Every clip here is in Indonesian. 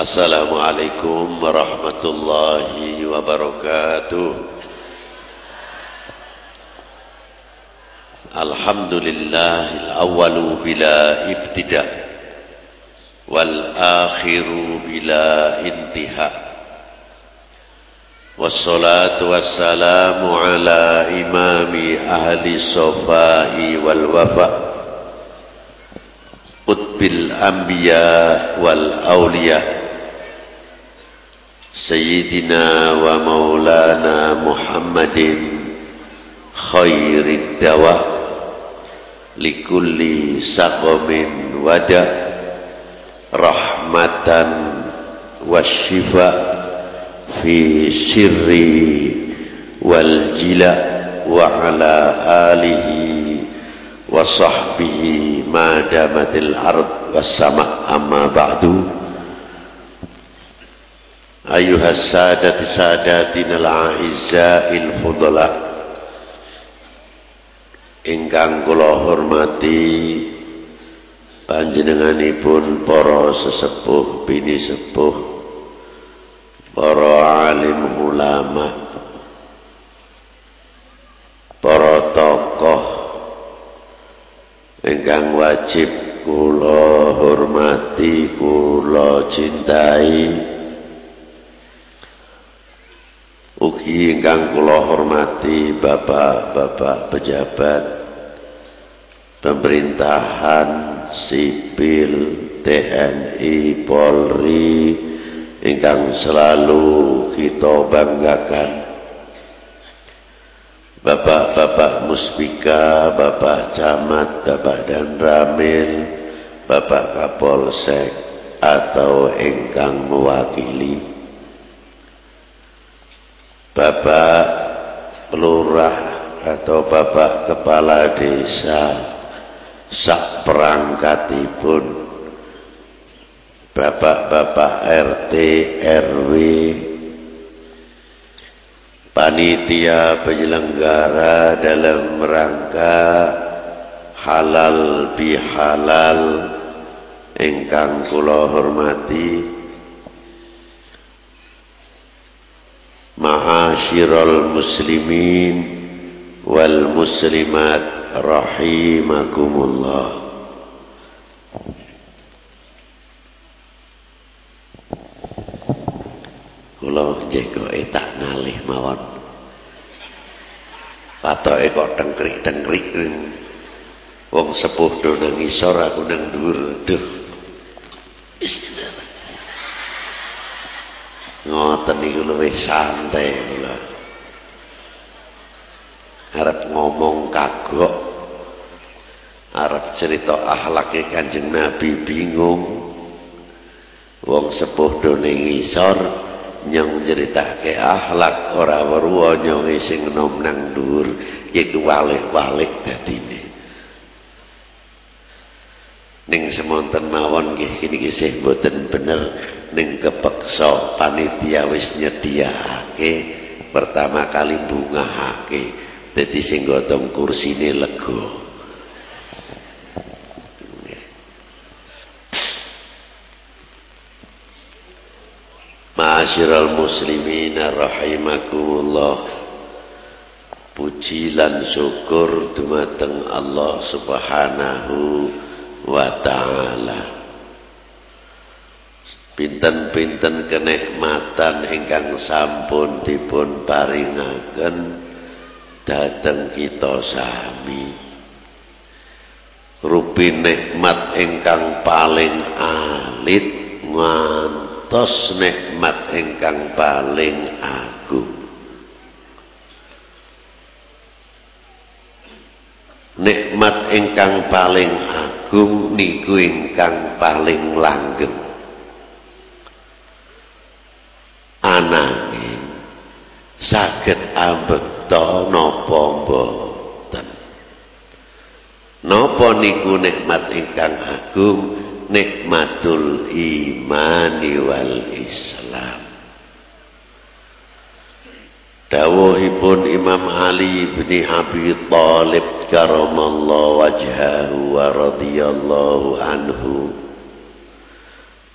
Assalamualaikum warahmatullahi wabarakatuh. Alhamdulillah al-awwalu bila ibtida wal akhiru bila intiha. Wassalatu wassalamu ala imami ahli sofai wal wafa' anbiya wal awliya سيدنا ومولانا محمد خير الدواء لكل سقم وداء رحمة والشفاء في السر والجلاء وعلى آله وصحبه ما دامت الأرض والسماء. أما بعد أيها السادة ساداتنا الأعزاء الفضلاء ingkang kula hormati panjenenganipun para sesepuh bini sepuh para alim ulama para tokoh ingkang wajib kula hormati kula cintai Ugi ingkang kula hormati bapak-bapak pejabat pemerintahan sipil TNI Polri ingkang selalu kita banggakan. Bapak-bapak Muspika, Bapak Camat, Bapak Dan Ramil, Bapak Kapolsek atau ingkang mewakili Bapak Lurah atau Bapak Kepala Desa sak perangkatipun. Bapak-bapak RT RW panitia penyelenggara dalam rangka halal bihalal ingkang kula hormati Ma'asyiral muslimin wal muslimat rahimakumullah. Kula jekoke tak ngalih mawon. Patoke kok tengkrik-tengkrik Wong sepuh do nang isor aku nang dhuwur. Duh. Bismillah ngoten niku luwih santai kula arep ngomong kagok arep cerita akhlake Kanjeng Nabi bingung. Wong sepuh ning ngisor nyong ceritake akhlak ora weruh nyong sing enom nang dhuwur iku walik-walik dadine ning semonten mawon nggih kini kisih mboten bener. Ning kepeksa panitia wis nyediakake pertama kali bungahake dadi sing gotong kursine lega. Ma'asyiral muslimin rahimakumullah. Puji lan syukur dumateng Allah Subhanahu wa ta'ala. Pinten-pinten kenikmatan ingkang sampun dipun paringaken dateng kita sami. Rupi nikmat ingkang paling alit ngantos nikmat ingkang paling agung. Nikmat ingkang paling agung agung niku ingkang paling langgeng. Ananging saged ambekta napa mboten? Napa niku nikmat ingkang agung nikmatul imani wal islam Dawuhipun Imam Ali bin Abi Talib karamallahu wajhahu wa radhiyallahu anhu.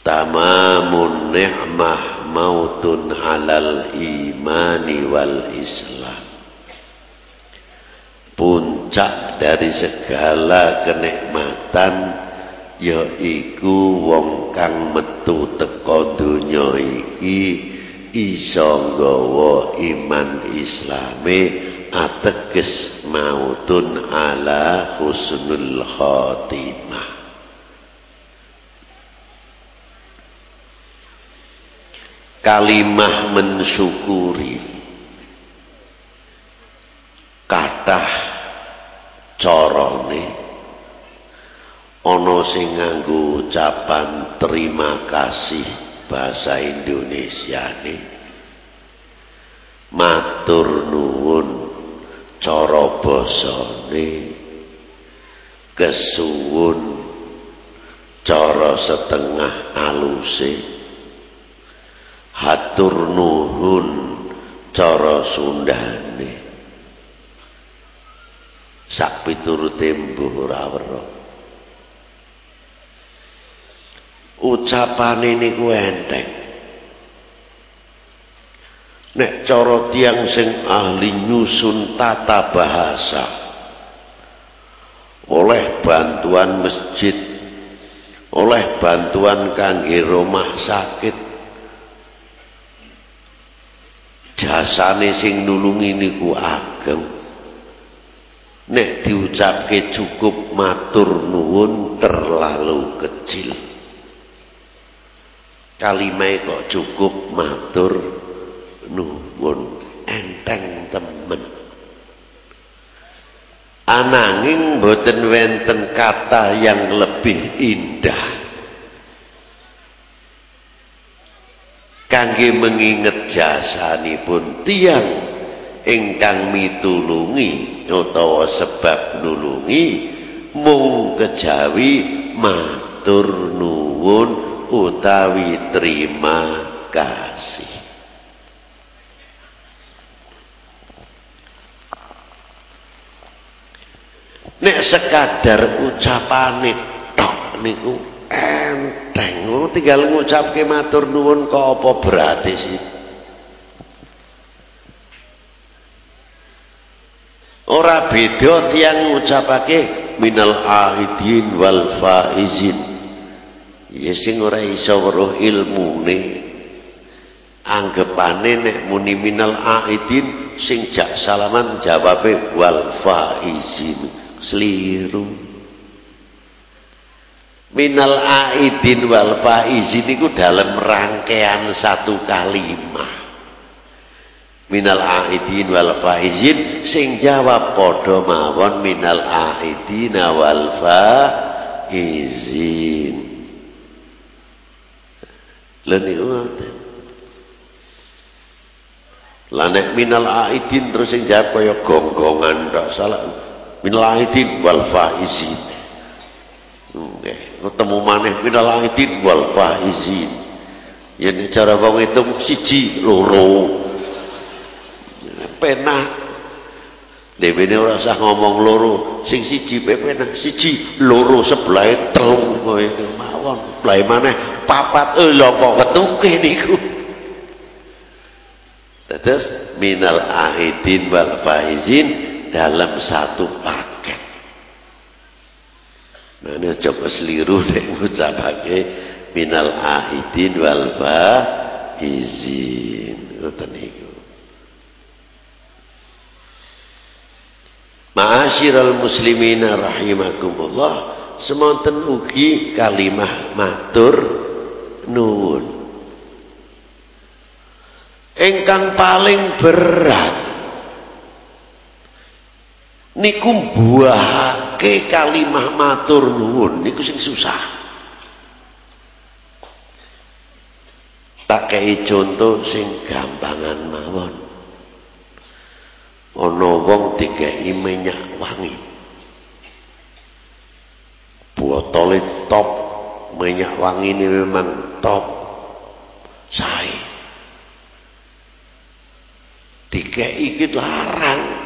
Tamamun ni'mah mautun alal imani wal islam. Puncak dari segala kenikmatan yaiku wong kang metu teka donya iki iso nggawa iman islame ateges mautun ala husnul khatimah. Kalimah mensyukuri. Kathah carane ana sing nganggo ucapan terima kasih bahasa Indonesia nih matur nuwun cara basane. Kesuwun cara setengah aluse. Hatur nuhun cara sundane. Sak piturute mbuh ora ucapane niku enteng. Nek cara tiang sing ahli nyusun tata bahasa oleh bantuan masjid oleh bantuan kangge rumah sakit jasane sing nulungi niku ageng. Nek diucapke cukup matur nuwun terlalu kecil kalimah kok cukup matur nuwun enteng temen. Ananging boten wenten kata yang lebih indah. Kangge menginget jasanipun tiang ingkang mitulungi utawa sebab nulungi mung kejawi matur nuwun utawi terima kasih. Nek sekadar ucapane tok niku enteng. Tinggal ngucapke matur nuwun kok apa berarti sih? Ora beda tiang ngucapake minal ahidin wal faizin ya sing ora iso weruh ilmune. Anggapane nek muni minal ahidin sing jak salaman jawabe wal faizin. Seliru. Minal aidin wal faizin itu dalam rangkaian satu kalimat minal aidin wal faizin sing jawab padha mawon minal aidin wal faizin lha niku ngoten lah nek minal aidin terus sing jawab kaya gonggongan tok salah minal aidin wal faizin Nggih, ketemu maneh minal aidin wal faizin. Yen cara wong hitung siji loro. Penak. Dewene ora usah ngomong loro, sing siji penak, siji loro sebelah telu kowe mawon. Sebelah maneh papat eh kok ketuke niku. Terus minal aidin wal faizin dalam satu paket. Mana coba seliru nek ngucapake minal ahidin wal faizin. Ngoten niku. Ma'asyiral muslimina rahimakumullah, semonten ugi kalimah matur nuwun. Engkang paling berat niku mbuahake kalimah matur nuwun. Niku sing susah. Tak kei contoh sing gampangan mawon. Ana wong dikei minyak wangi. Botole top minyak wangi ini memang top. Saya dikei iki larang.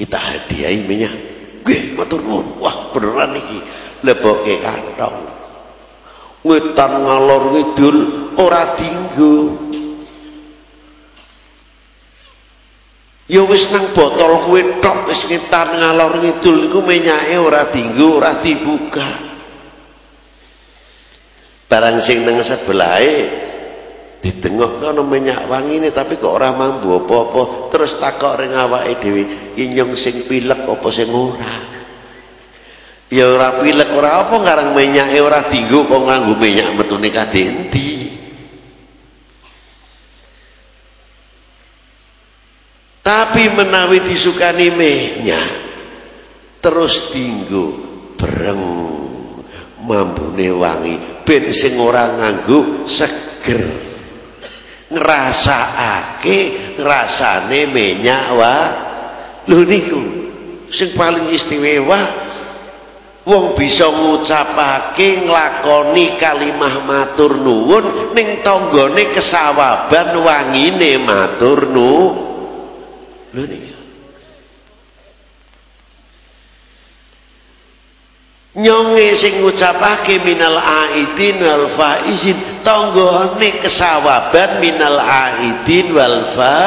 Kita hadiahi minyak Gue matur nuwun. Wah beneran iki. Leboke kantong. Wetan ngalor ngidul ora dinggo. Ya wis nang botol kuwi tok wis ngetan ngalor ngidul iku menyake ora dinggo ora dibuka barang sing nang sebelahe ditengok kono minyak wangi ini tapi kok orang mampu apa-apa. Terus takok ring awake dhewe inyong sing pilek apa sing ora? Ya ora pilek ora apa ngarang minyake ora dinggo kok nganggo minyak metune kadhe endi? Tapi menawi disukani minyak terus dinggo bereng mambune wangi. Ben sing ora nganggo seger. Ngrasakake rasane minyak wa. Lho niku sing paling istimewa wong bisa ngucapake nglakoni kalimah matur nuwun ning tanggane kesawaban wangine matur nu. Lho niku nyonge sing ngucapake minal aidin wal faizin. Tanggane kesawaban minal aidin wal fa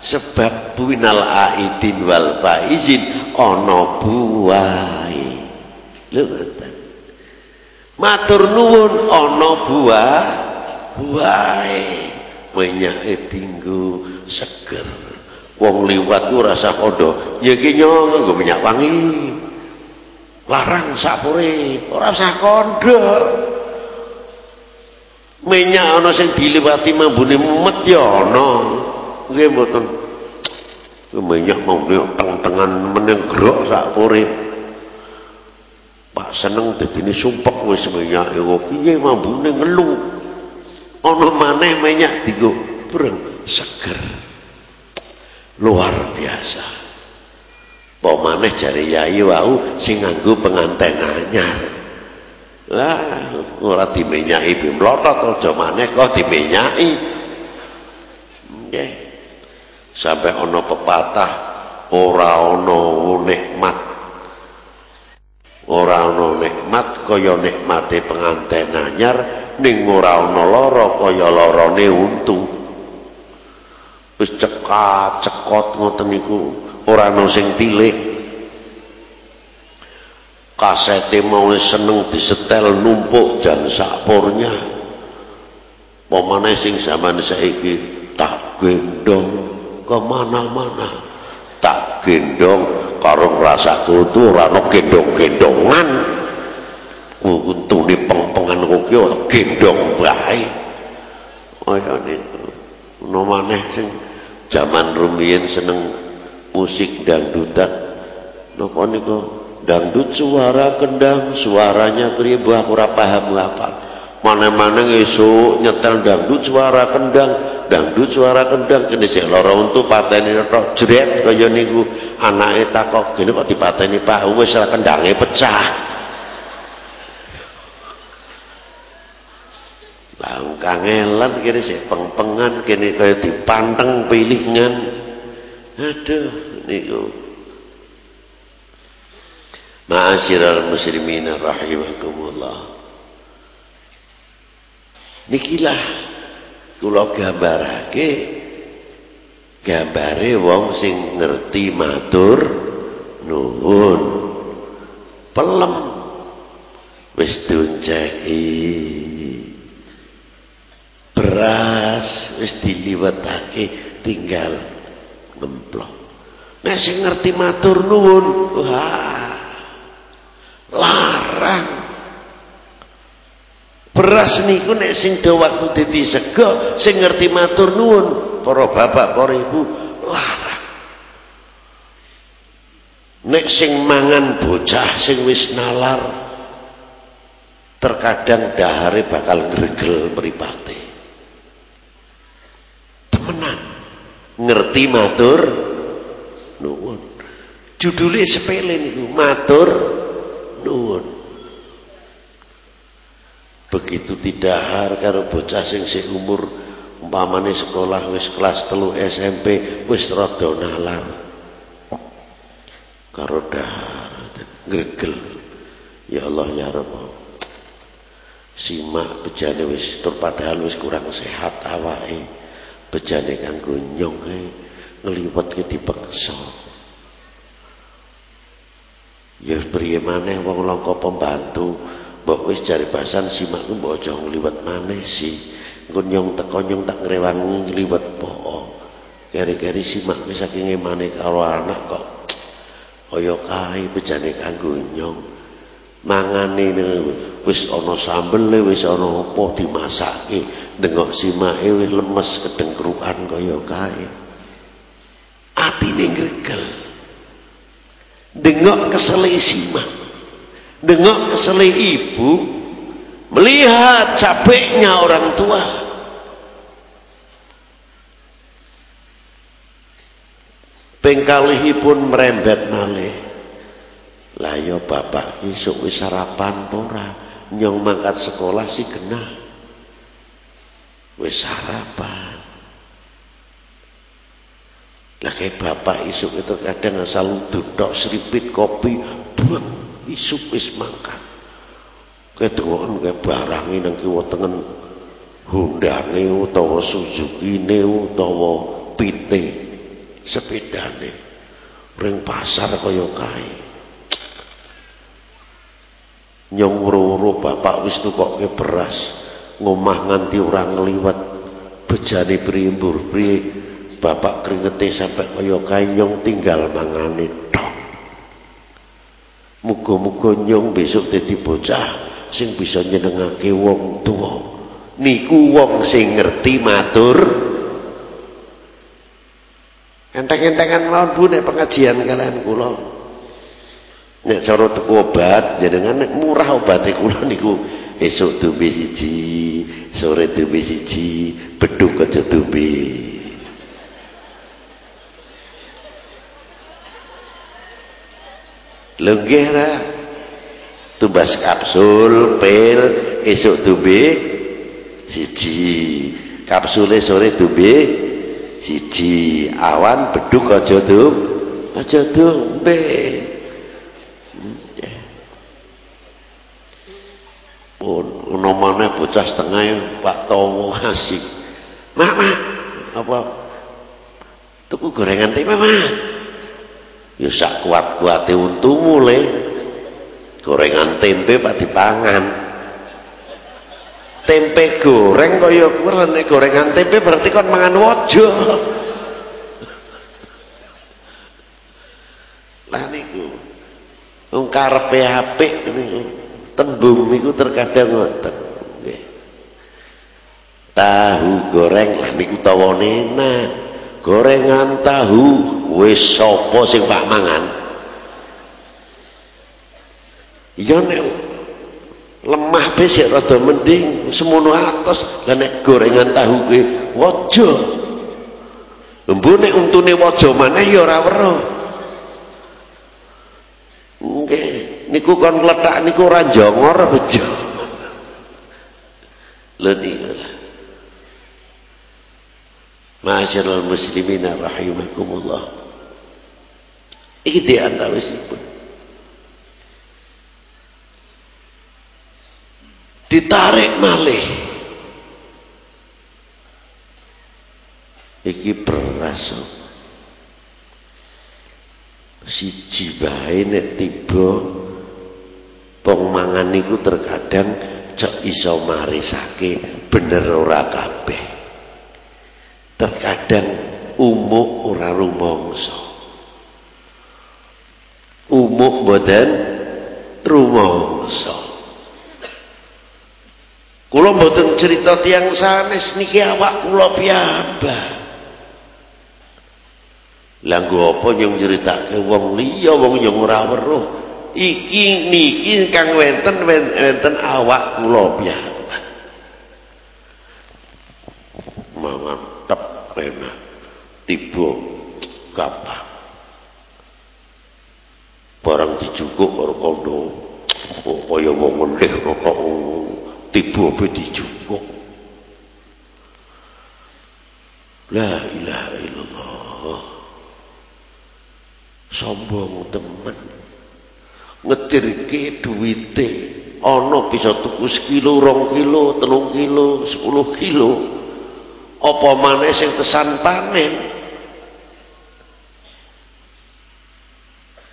sebab minal aidin wal faizin ana buahe. Lho ngoten. Matur nuwun ana buah buahe. Menyake dinggo seger. Wong liwat ku rasa kondo ya ki nganggo minyak wangi larang sapure ora usah kandha minyak ana sing diliwati mambune mumet ya ana. Nggih mboten. Minyak mambune teng-tengan meneng grok sapure Pak seneng dadine sumpek wis minyak ya piye mambune ngelu ana maneh minyak digo breng seger. Luar biasa Apa maneh jari yai wau sing nganggo penganten anyar. Wah, ora dimenyaki bimlotot aja maneh kok dimenyaki. Nggih. Sampai ana pepatah ora ana nikmat. Ora ana nikmat kaya nikmate penganten anyar ning ora ana lara kaya larane untu. Wis cekat cekot ngoten niku. Ora ana sing tilik kasete mau seneng disetel numpuk jan sakpurnya pemane sing zaman saiki? Tak gendong. Ke mana-mana. Tak gendong. Karo rasa kutu ora gendong-gendongan. Untune peng-pengan kok yo gendong bae. Kaya niku. Ono maneh sing zaman rumiyin seneng musik dangdutan. Napa niku dangdut suara kendang suaranya pribu aku ora paham apa mana-mana esuk nyetel dangdut suara kendang dangdut suara kendang. Kene sik lara untuk pateni tok jret kaya niku. Anake takok gene kok dipateni Pak? Wis kendange pecah. Lah kangelan kene sik peng-pengan kene kaya dipanteng pilingan Aduh niku. Ma'asyiral muslimin rahimakumullah. Nikilah kula gambarake gambare wong sing ngerti matur nuwun. Pelem wis diunceki beras wis diliwetake tinggal ngemplok nek sing ngerti matur nuwun wah larang. Beras niku nek sing do waktu dadi sego sing ngerti matur nuwun para bapak para ibu larang. Nek sing mangan bocah sing wis nalar terkadang dahare bakal gregel mripate. Temenan ngerti matur? Nuwun. Judulnya sepele niku matur nuwun. Begitu didahar karo bocah sing sik umur umpamane sekolah wis kelas telu SMP wis rada nalar. Karo dahar gregel. Ya Allah ya Rabb simak bejane wis tur padahal wis kurang sehat awake bejane kanggo nyong e ngliwetke dipeksa ya priye maneh wong langka pembantu mbok wis jari basan simakku mbok aja ngliwet maneh sih. Engko nyong teko nyong tak ngrewangi ngliwet po keri-keri simakku saking emane karo anak kok. Kaya kae bejane kanggo nyong mangane wis ana sambele wis ana apa dimasake. Dengok simake wis lemes kedengkrukan kaya kae. Atine ngregel. Dengok kesele simak dengok kesele ibu. Melihat capeknya orang tua. Pengkalihipun merembet malih lah ya bapak isuk wis sarapan ora? Nyong mangkat sekolah sih kena. Wis sarapan. Lah kayak bapak isuk itu kadang asal duduk seripit kopi, buang isuk wis mangkat. Kayak dengokan kayak barangi nang kiwa tengen Hondane utawa Suzuki ne utawa Pite sepedane ring pasar kaya kae nyong roro bapak wis tukoke beras ngomah nganti orang ngliwat bejane primbur priye? Bapak keringete sampai kaya kae nyong tinggal mangane tok. Muga-muga nyong besok dadi bocah sing bisa nyenengake wong tuwa. Niku wong sing ngerti matur. Enteng-entengan mawon Bu nek pengajian kalian kula Nek cara tuku obat jenengan nek murah obate kula niku esuk tubi siji, sore tubi siji, beduk aja tubi. Lenggera tubas kapsul, pil, esuk tubi siji. Kapsule sore tubi siji, awan beduk aja tuh, aja tubi. Ono mana bocah setengah ya Pak Towo asik. Mak mak apa? Tuku gorengan tempe mak ya sak kuat-kuate untumu le. Gorengan tempe pak dipangan. Tempe goreng kaya kuwi gorengan tempe berarti kon mangan wojo. Lah niku wong karepe apik niku tembung niku terkadang ngoten. Nggih. Tahu goreng lah niku tawane enak gorengan tahu wis sapa sing pak mangan? Ya nek lemah besek rada mending semono atos. Lah nek gorengan tahu kuwi waja. Embu nek untune waja maneh ya ora weruh nggih niku kon ngletak niku ora jongor bejo lho niku Masyarul muslimin rahimakumullah. Iki di antawisipun Ditarik malih. Iki beras Siji bae nek tiba Wong mangan niku terkadang cek iso marisake bener ora kabeh. Terkadang umuk ora rumangsa. Umuk boten rumangsa. Kula mboten cerita tiang sanes niki awak kula piyambak. Lah nggo apa nyong critake wong liya wong yang ora weruh iki niki kang wenten wenten awak kula piyambak. Mantep enak tiba gampang. Barang dijukuk karo kondo. Kaya wong ngelih rata tiba be dijukuk la ilaha illallah. Sombong teman ngetirke duwite ana bisa tuku sekilo, rong kilo, telung kilo, sepuluh kilo. Apa maneh sing tesan panen?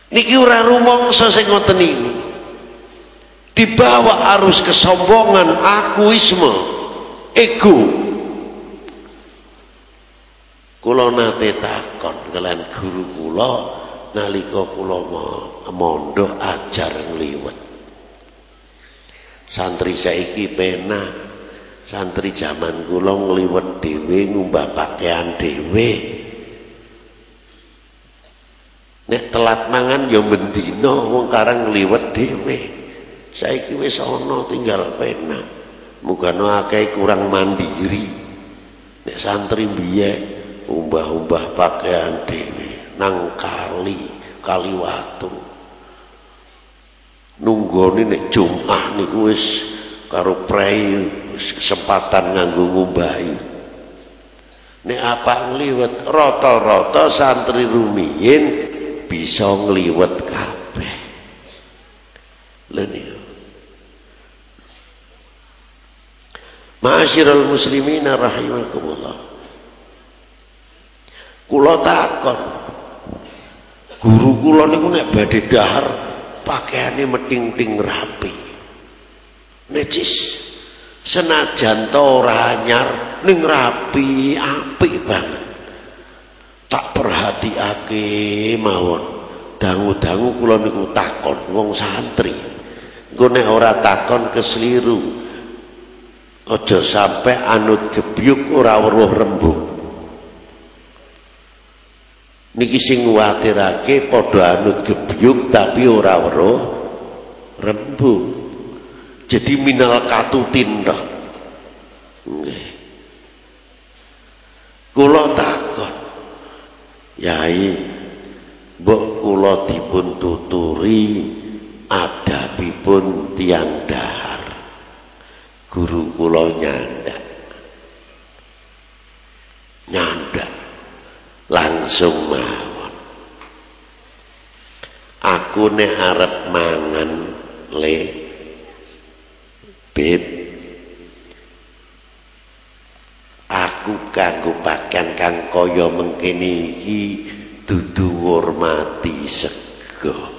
Niki ora rumangsa sing ngoten niku. Dibawa arus kesombongan, akuisme, ego. Kula nate takon kalian guru kula nalika kula mondok ajar ngliwet. Santri saiki pena santri zaman kula ngliwet dhewe ngumbah pakaian dhewe. Nek telat mangan ya mendina wong karang ngliwet dhewe. Saiki wis ana tinggal pena. Mugano akeh kurang mandiri. Nek santri biye umbah-umbah pakaian dhewe nang kali, kali watu. Nunggoni nek Jumat niku wis karo prei wis kesempatan nganggo ngumbahi. Nek apa ngliwet rata-rata santri rumiyin bisa ngliwet kabeh. Niku. Ma'asyiral muslimin rahimakumullah. Kula takon guru kula niku nek badhe dahar pakaiannya meting-ting rapi. Necis senajan to ora anyar ning rapi apik banget. Tak perhatiake mawon. Dangu-dangu kula niku takon wong santri. Engko nek ora takon kesliru aja sampai anut gebyuk ora weruh rembug niki sing nguwatirake padha anut gebyuk tapi ora weruh rembug jadi minal katutin nggih. Kula takon yai mbok kula dipun tuturi adabipun tiang dahar. Guru kula nyandak. Nyandak langsung mawon. Aku nek arep mangan le. Bib. Aku kanggo pakaian kang kaya mengkene iki dudu ngurmati sego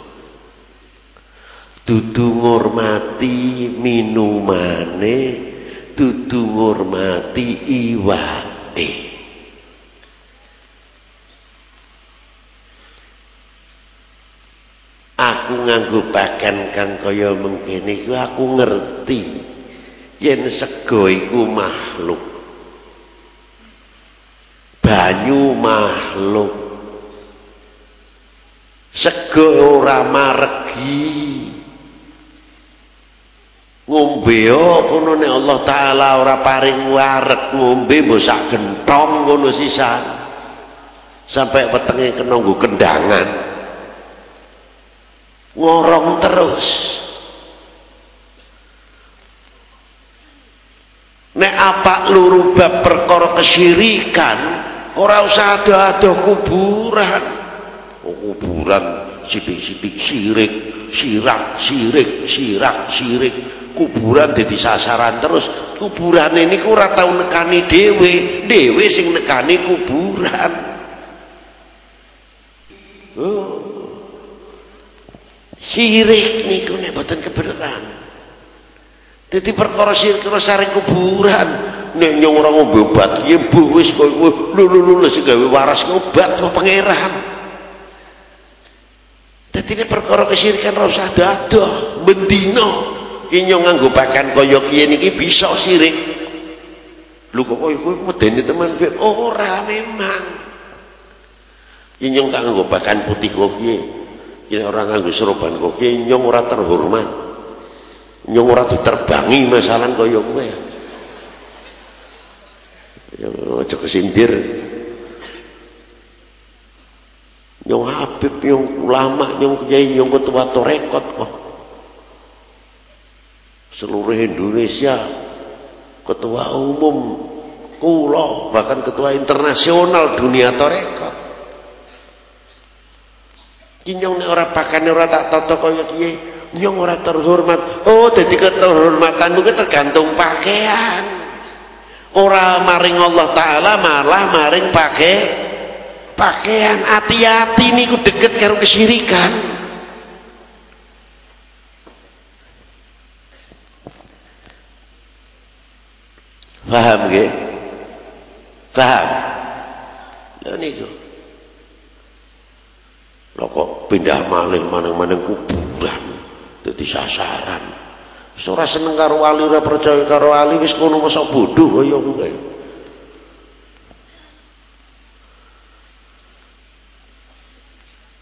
dudu ngurmati minumane dudu ngurmati iwake aku nganggo pakaian kang kaya mengkene iku aku ngerti. Yen sego iku makhluk. Banyu makhluk. Sego ora maregi ngombe kono nek Allah taala ora paring wareg ngombe mbok sak gentong ngono sisan. Sampai wetenge kena nggo kendangan ngorong terus. Nek apa luru bab perkara kesyirikan ora usah ada-ada kuburan. Oh, kuburan sidik-sidik sirik sirak sirik sirak sirik kuburan jadi sasaran terus. Kuburan ini ora tau nekani dewe dewe sing nekani kuburan. Oh Sirik niku nek boten kebenaran. Dadi perkara sirik karo saring kuburan. Nek nyong ora ngombe obat, ya mbuh wis lho lho sing gawe waras ngobat kok pangeran. Dadi nek perkara kesyirikan ora usah dadoh, bendina. Ki nyong nganggo pakan kaya kiye niki bisa sirik. Lho kok kowe medeni teman ora memang. Ki nyong kang nganggo pakan putih kok kiye. Ini orang nganggo seroban koki nyong ora terhormat. Nyong ora diterbangi masalah kaya kowe. Ya aja kesindir. Nyong Habib, nyong ulama, nyong kiai, nyong ketua torekot kok. Seluruh Indonesia ketua umum kula bahkan ketua internasional dunia torekot Kinyong nek ora pakane ora tak tata kaya kiye, nyong ora terhormat. Oh jadi keterhormatan itu tergantung pakaian. Ora maring Allah taala malah maring pakai pakaian. Hati-hati niku deket karo kesyirikan. Paham nggih? Paham lha niku lho kok pindah malih maneng-maneng kuburan dadi sasaran wis seneng karo wali ora percaya karo wali wis kono mosok bodoh kaya kowe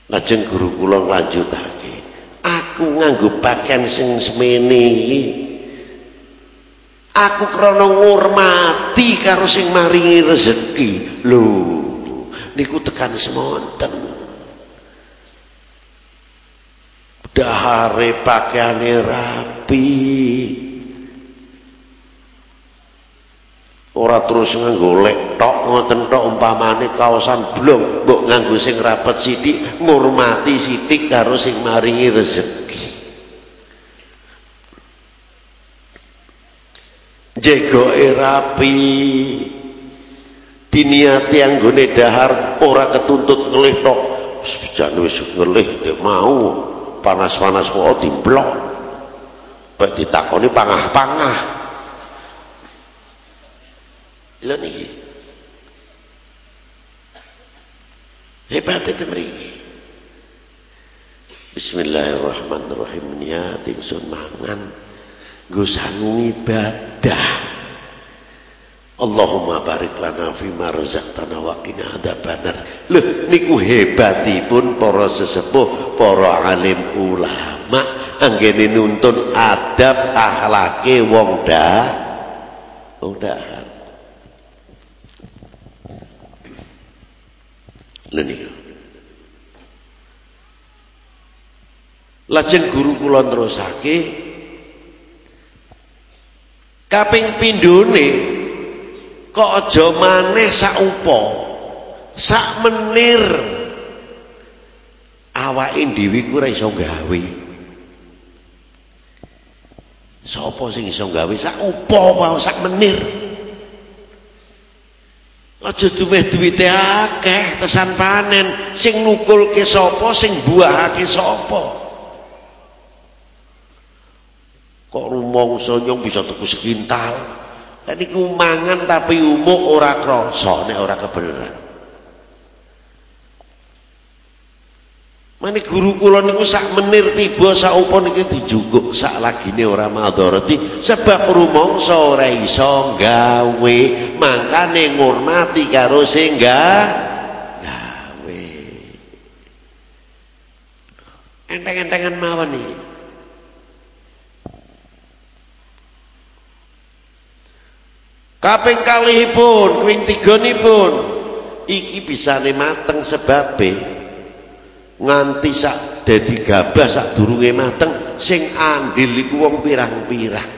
Lajeng guru kula lanjutake. Aku nganggo pakaian sing semene iki. Aku krana ngurmati karo sing maringi rezeki. Lho, niku tekan semonten. Dahare pakaiane rapi. Ora terus nganggo tok ngoten tok umpamane kaosan blong mbok nganggo sing rapet sithik ngurmati sithik karo sing maringi rezeki. Jegoke rapi. Diniati anggone dahar ora ketuntut ngelih tok. Sebijane wis ngelih mau panas-panas kok dimblok baik ditakoni pangah-pangah. Lho niki? Hebat itu mriki Bismillahirrahmanirrahim. Niat ingsun mangan nggo sangu ibadah Allahumma barik lana fima razaqtana wa qina adzabannar. Lho niku hebatipun para sesepuh, para alim ulama anggene nuntun adab akhlake wong dah wong dahar. Lho niku. Lajeng guru kula terusake kaping pindhone kok aja maneh sak upa sak menir. Awake dhewe ku ora iso gawe. Sapa sing iso gawe? Sak upa wae sak menir. Aja dumeh duwite akeh tesan panen sing nukulke sapa sing buahake sapa. Kok rumangsa nyong bisa tuku sekintal Tadi kumangan tapi umuk ora krasa nek ora kebenaran. Mane guru kula niku sak menir tiba sak upa niki dijuguk sak lagine ora madharati sebab rumangsa ora iso gawe mangkane ngurmati karo sing gawe. Enteng-entengan mawon iki. Kaping kalihipun, kaping tiganipun iki bisane mateng sebabe nganti sak dadi gabah sak durunge mateng sing andil iku wong pirang-pirang.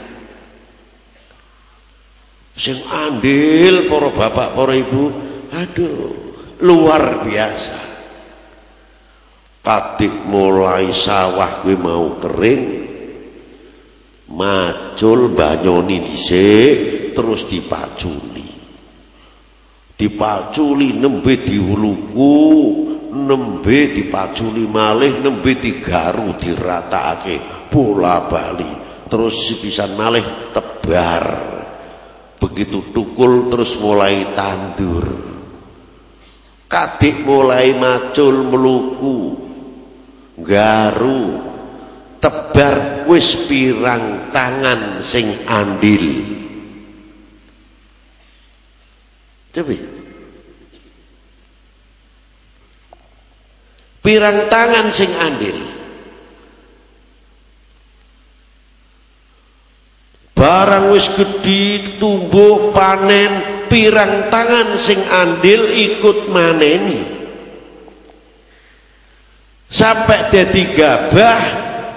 Sing andil para bapak, para ibu, aduh, luar biasa. Kadik mulai sawah kuwi mau kering, macul banyoni dhisik, terus dipaculi. Dipaculi nembe diuluku nembe dipaculi malih nembe digaru diratakake bola bali terus sipisan malih tebar. Begitu tukul terus mulai tandur. Kadik mulai macul meluku garu tebar wis pirang tangan sing andil Coba. Pirang tangan sing andil. Barang wis gedhi tumbuh panen pirang tangan sing andil ikut maneni. Sampai jadi gabah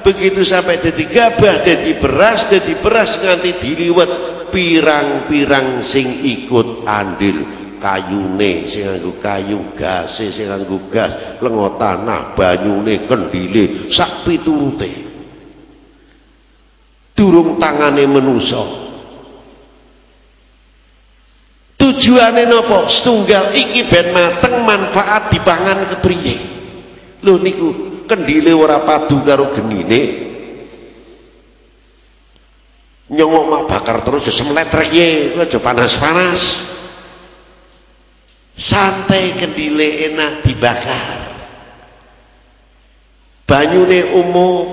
begitu sampai jadi gabah jadi beras jadi beras nganti diliwet pirang-pirang sing ikut andil. Kayune sing nganggo kayu gase sing nganggo gas lengo tanah banyune kendile sak piturute. Durung tangane menusa tujuane napa? Setunggal iki ben mateng manfaat dipangan kepriye? Lho niku kendile ora padu karo genine nyongok mak bakar terus ya semletrek ye aja panas-panas. Santai kendile enak dibakar. Banyune umum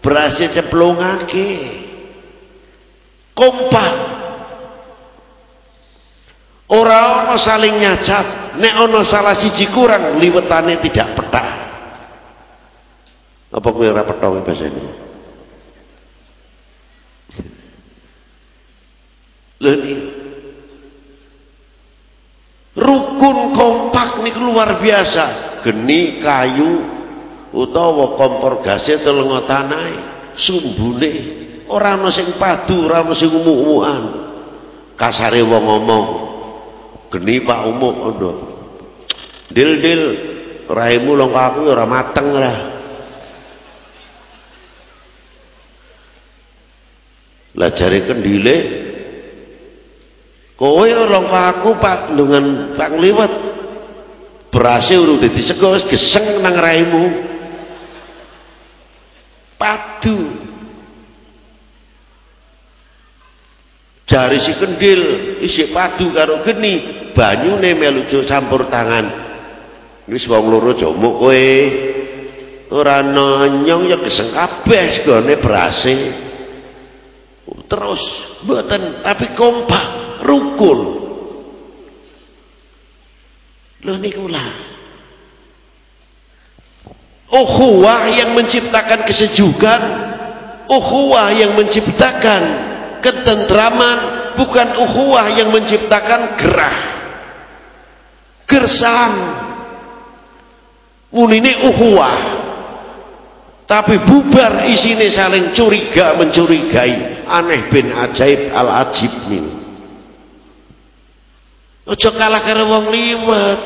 berhasil ceplongake. Kompak. Ora ana saling nyacat nek ana salah siji kurang liwetane tidak petak apa kowe ora petok bahasa ini Lho Rukun kompak nih luar biasa. Geni kayu utawa kompor gasnya telenga tanah sumbune ora ana sing padu, ora ana sing umuk-umukan. Wong ngomong, geni Pak Umuk ngono. Dil-dil raimu long aku ora mateng lah. Lah jare kendile Kowe orang aku Pak dengan Pak liwat berhasil urut dadi sego geseng nang raimu. Padu. Jari si kendil isi padu karo geni, banyune melu campur tangan. Wis wong loro jomuk kowe. Ora nonyong ya geseng kabeh segone berhasil. Terus mboten tapi kompak rukun. Loh nikulah ukhuwah yang menciptakan kesejukan. Ukhuwah yang menciptakan ketentraman. Bukan ukhuwah yang menciptakan gerah. Gersang. Ini ukhuwah. Tapi bubar isine saling curiga mencurigai aneh bin ajaib al ajib nih Ojo kalah karo wong liwet.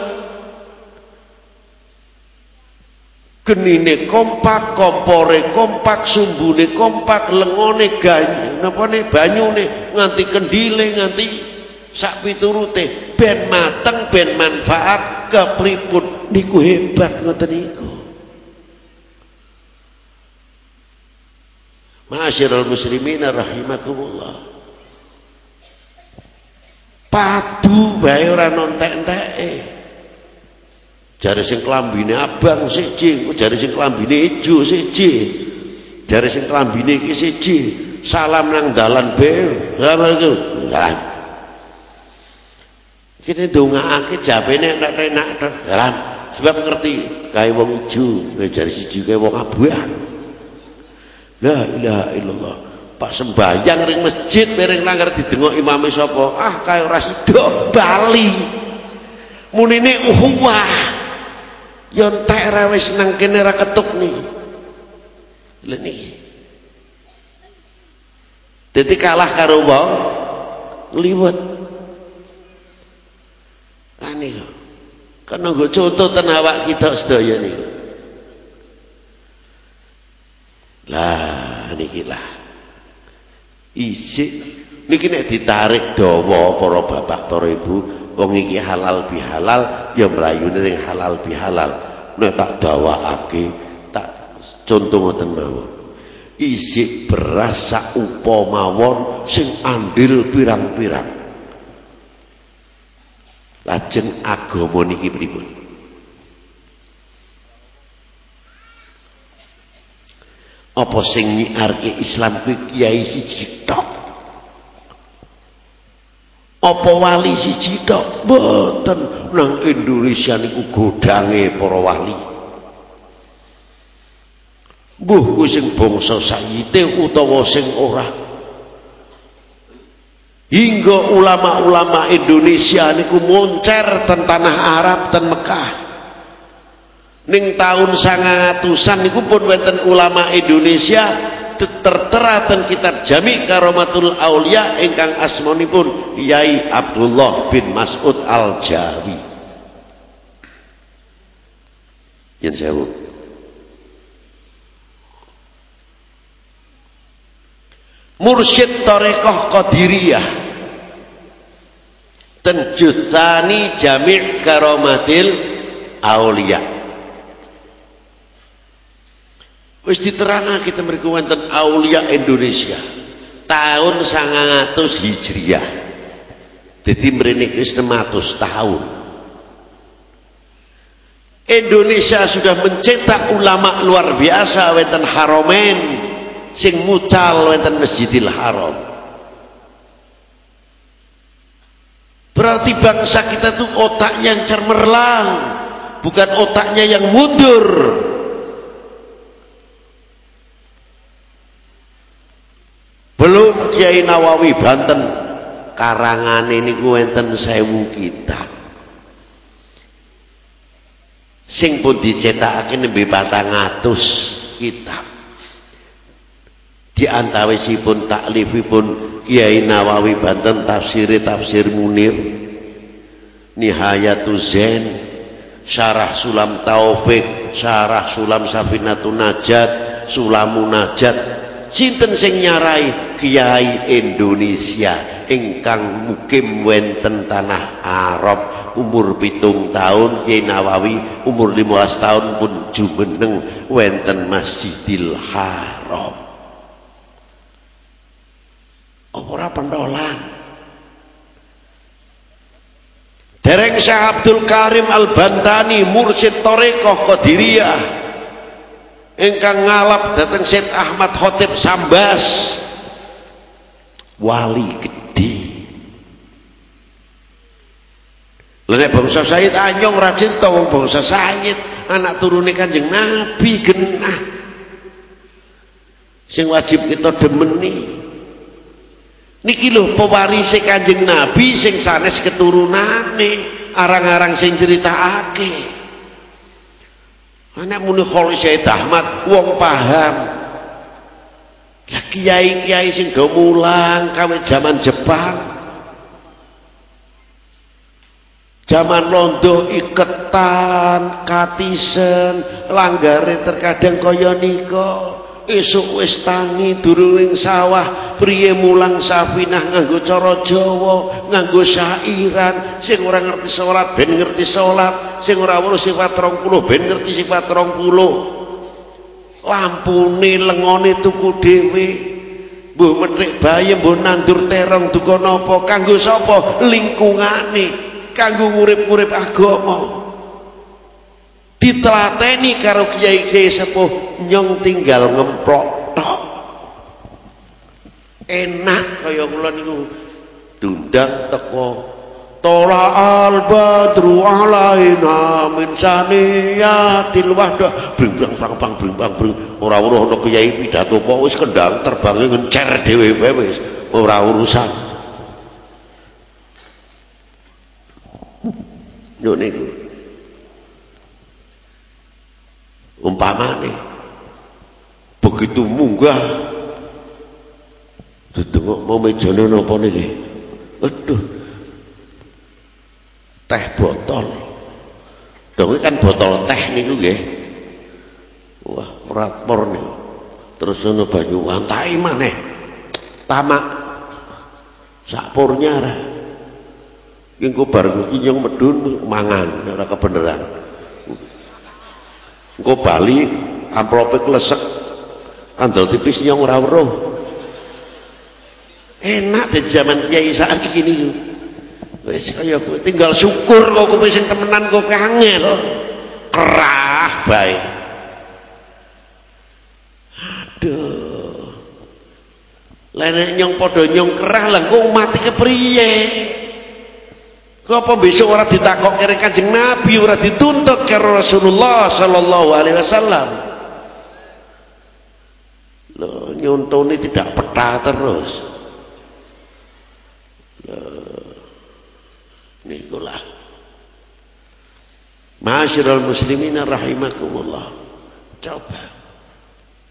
Genine kompak, kompore kompak, sumbune kompak, lengone ganyu, napane banyune nganti kendile nganti sak piturute. Ben mateng ben manfaat kepripun. Niku hebat ngoten niku. Ma'asyiral muslimin rahimakumullah padu bae ora nontek-enteke jare sing klambine abang siji jare sing klambine ijo siji jare sing klambine iki siji. Salam nang dalan be assalamualaikum salam kene ndongaake jabene enak-enak salam sebab ngerti kae wong ijo jare siji kae wong abang la ilaha illallah Pak sembayang ring masjid bareng langgar didengok imame sapa? Ah kaya ora sida bali. Munine uhuwah. Ya entek ra wis nang kene ra ketuk nih lha dadi kalah karo wong liwet. Lah niku nggo contoh ten awak kita sedaya niku. Lah niki lah isik. Niki nek ditarik dawa para bapak para ibu wong iki halal bihalal ya mlayune ning halal bihalal. Nek tak dawakake tak contoh ngoten mawon. Isik beras sak mawon sing andil pirang-pirang. Lajeng agama niki pripun apa sing nyiarke Islam kuwi kiai siji tok? Apa wali siji tok? Mboten. Nang Indonesia niku godange para wali. Mbuh ku sing bangsa sayite utawa sing ora. Hingga ulama-ulama Indonesia niku moncer ten tanah Arab ten Mekah ning tahun sangatusan niku pun wonten ulama Indonesia tertera ten kitab Jami Karomatul Aulia ingkang asmanipun Yai Abdullah bin Mas'ud Al-Jawi. Yen sewu. mursyid tarekoh qadiriyah dan juthani jami' karomatil aulia wis diterangkan kita mriku wonten aulia Indonesia tahun 900 Hijriah jadi mrene wis 600 tahun Indonesia sudah mencetak ulama luar biasa wonten Haromen sing mucal wonten Masjidil Haram. Berarti bangsa kita tuh otaknya yang cermerlang, bukan otaknya yang mundur. Belum Kiai Nawawi Banten karangan ini wonten sewu kitab. Sing pun dicetakake nembe 400 kitab. Di antawisipun taklifipun Kiai Nawawi Banten tafsir tafsir Munir Nihayatul Zen Syarah Sulam Taufik Syarah Sulam Safinatun Najat Sulamun Najat sinten sing nyarai Kiai Indonesia ingkang mukim wenten tanah Arab umur pitung tahun Kiai Nawawi umur 15 tahun pun jumeneng wenten Masjidil Haram. Ora pendolan? Dereng Syekh Abdul Karim Al-Bantani mursyid Torekoh Qadiriyah ingkang ngalap datang Syed Ahmad Khotib Sambas wali Lha bangsa Sayyid anyong rajin to wong bangsa Sayyid, anak turune Kanjeng Nabi genah. Sing wajib kita demeni. Niki lho pewarise Kanjeng Nabi sing sanes keturunane, arang-arang sing critakake. Anak muni Khalid Sayyid Ahmad wong paham. Lah kiai-kiai sing do mulang zaman Jepang Zaman londo iketan, katisen, langgare terkadang kaya nika. Esuk wis tangi durung sawah, priye mulang safinah nganggo cara Jawa, nganggo syairan, sing ora ngerti salat ben ngerti salat, sing ora weruh sifat 30 ben ngerti sifat 30. Lampune lengone tuku dhewe. Mbuh menik bayi mbuh nandur terong duka napa? Kanggo sapa? Lingkungane. Kanggo ngurip-ngurip agama ditelateni karo kiai-kiai sepuh nyong tinggal ngemplok tok. Enak kaya kula niku. Dundang teko Tola al badru alaina min saniyatil wahda. Bring-bring pang bring-bang bring ora weruh ana kiai pidato kok wis kendang terbange ngencer dhewe wis. Ora urusan. Yo niku. Umpamane begitu munggah didengok mau mejane napa niki. Aduh. Teh botol. Dong kan botol teh niku nggih. Wah, rapor nih. Terus ono banyu wantai maneh. Tamak. Sakpurnya ra. Engko bareng iki nyong medun mangan ora kebeneran. Engko bali amplope klesek kandel tipis nyong ora weruh. Enak di zaman kiai saat ini. Wis kaya tinggal syukur kok kowe sing temenan kok kangel. Kerah bae. Aduh. Lenek nyong padha nyong kerah lah kok mati kepriye? Kapa besok ora ditakok kere Kanjeng Nabi, ora dituntut karo Rasulullah sallallahu alaihi wasallam. Loh, nyontone tidak peta terus. Loh, nikulah. Masyiral muslimin rahimakumullah. Coba.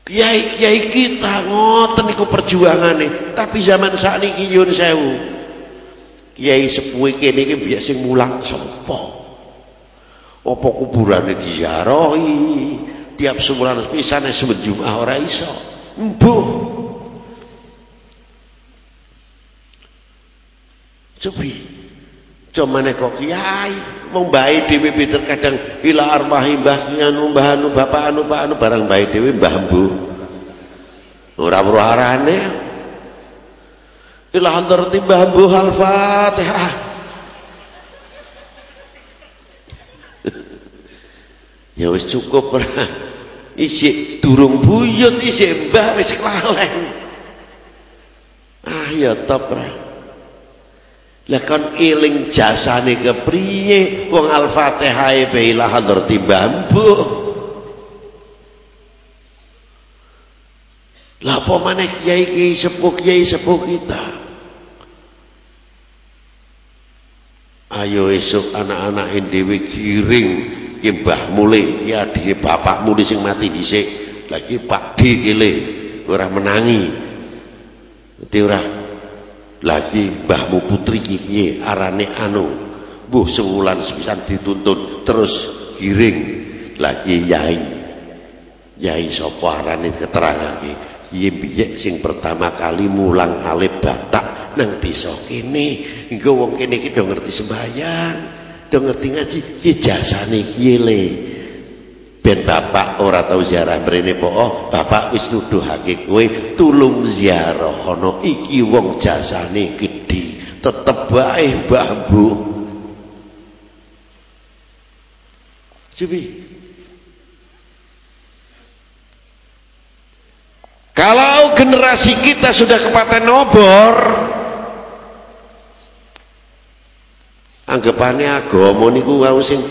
Kiai-kiai kita ngoten niku perjuangane, tapi zaman sakniki nyun sewu. Kiai sepuh kene iki mbiyek sing mulang sapa? Apa kuburane diziarahi? Tiap sebulan pisan sebelum Jumat ora iso. Mbuh. Cobi. Cuma nek kok kiai mau bae dhewe pinter kadang ila arwahi mbah anu mbah anu bapak anu pak anu barang bae dhewe mbah mbu. Ora weruh. Ila hadrati mbah mbu al-Fatihah. ya wis cukup ora. Isik durung buyut isik mbah wis kelalen. Ah ya top ora. Lah kon iling jasane kepriye wong Al-Fatihah be ila hadrati bambu. Lah apa kiai kiai sepuh kiai sepuh kita. Ayo esok anak-anak dhewe giring ki mbah mule ya dhewe bapak mule sing mati dhisik. Lagi Pak D kile ora menangi. Dadi ora. Lagi mbahmu putri kiye arane anu. Buh sewulan sepisan dituntun terus giring. Lagi yai. Yai sapa arane keterangake kiye biyek sing pertama kali mulang alif batak nang desa kene engko wong kene iki do ngerti sembahyang do ngerti ngaji ki jasane kiye le? Ben bapak ora tau ziarah mrene po oh, bapak wis nuduhake kowe tulung ziarah ana iki wong jasane gedhi tetep bae Mbah Bu. Cobi Kalau generasi kita sudah kepaten obor anggapannya agama niku wau sing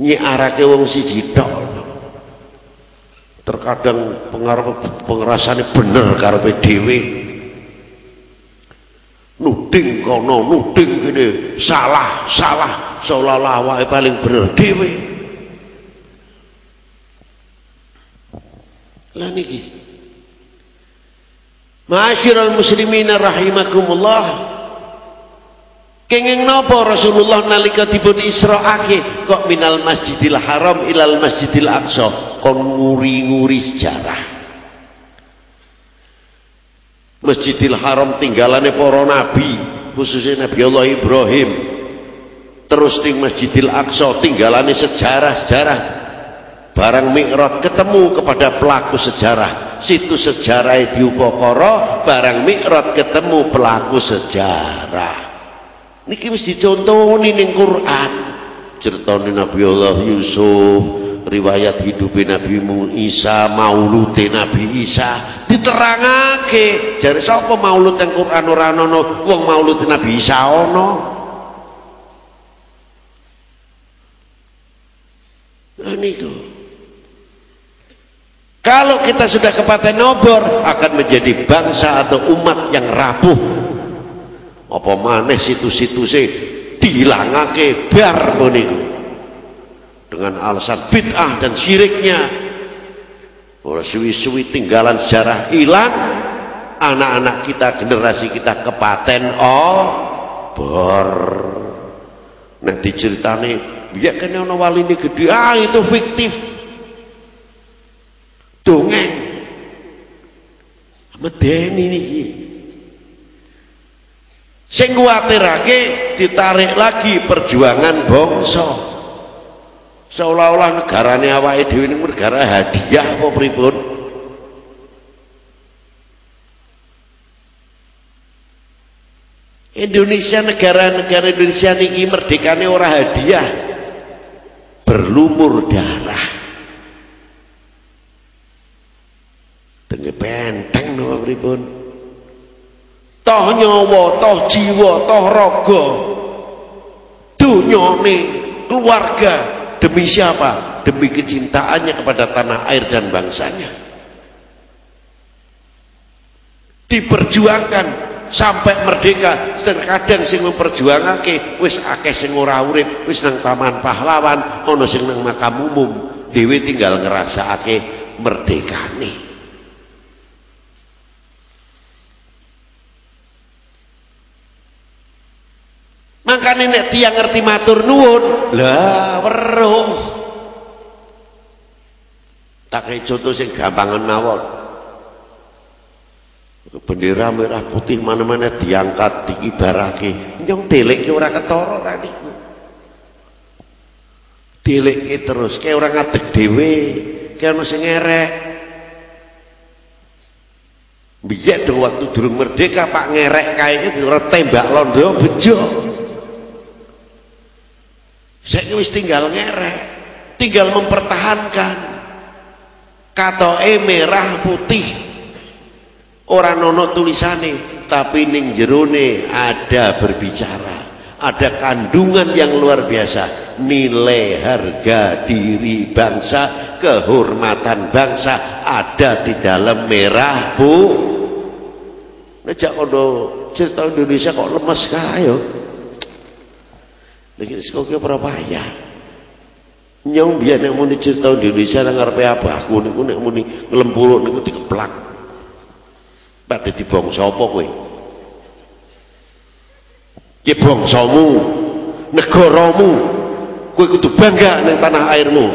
nyiarake wong siji tok. Terkadang pengarep pengerasane bener karepe dhewe. Nuding kono nuding gini salah salah seolah-olah awake paling bener dhewe. Lah niki. Ma'asyiral muslimina rahimakumullah Kenging napa Rasulullah nalika dipun Isra'ake kok minal Masjidil Haram ilal Masjidil Aqsa kon nguri-nguri sejarah. Masjidil Haram tinggalane para nabi, khususnya Nabi Allah Ibrahim. Terus ning Masjidil Aqsa tinggalane sejarah-sejarah. Barang Mi'raj ketemu kepada pelaku sejarah. Situ sejarah diupakara, barang Mi'raj ketemu pelaku sejarah. Niki wis dicontoni ning Quran. Ceritane Nabi Allah Yusuf, riwayat hidup Nabi Isa, maulud Nabi Isa diterangake. Jare sapa maulud yang Quran ora ana, wong maulud Nabi Isa ana. Nah niku. Kalau kita sudah kepaten obor akan menjadi bangsa atau umat yang rapuh apa maneh situ-situse dihilangake bar niku dengan alasan bid'ah dan syiriknya. Ora suwi-suwi tinggalan sejarah hilang anak-anak kita generasi kita kepaten oh bor nanti ceritane biar kene ana wali ini gede ah itu fiktif. Dongeng. Medeni niki Sing kuwatirake ditarik lagi perjuangan bangsa. Seolah-olah negarane awake dhewe niku negara hadiah apa pripun? Indonesia negara-negara Indonesia niki merdekane ora hadiah. Berlumur darah. Tengge penteng napa pripun? Toh nyawa toh jiwa toh raga. Dunyane keluarga. Demi siapa? Demi kecintaannya kepada tanah air dan bangsanya. Diperjuangkan sampai merdeka. Terkadang sing memperjuangake wis akeh sing ora urip wis nang taman pahlawan ana sing nang makam umum. Dhewe tinggal ngrasakake merdekane Makanya nek tiang ngerti matur nuwun, lah weruh. Tak kayak contoh sing gampangan mawon. bendera merah putih mana-mana diangkat diibarake nyong deleke ora ketara ra niku deleke terus kayak orang ngadeg dhewe kayak ono sing ngerek biyen waktu durung merdeka Pak ngerek kayaknya tembak londo bejo saya wis tinggal ngerek tinggal mempertahankan. Kata e merah putih. Orang nono tulisane tapi ning jerone ada berbicara ada kandungan yang luar biasa. Nilai harga diri bangsa kehormatan bangsa ada di dalam merah bu. Nejak kono cerita Indonesia kok lemes kaya lagi kok berapa ya nyong biar yang muni cerita Indonesia nang ngarepe abahku niku nek muni nglempuruk niku dikeplak Pak dadi bangsa apa kowe? Ki bangsamu, negaramu. Kowe kudu bangga ning tanah airmu.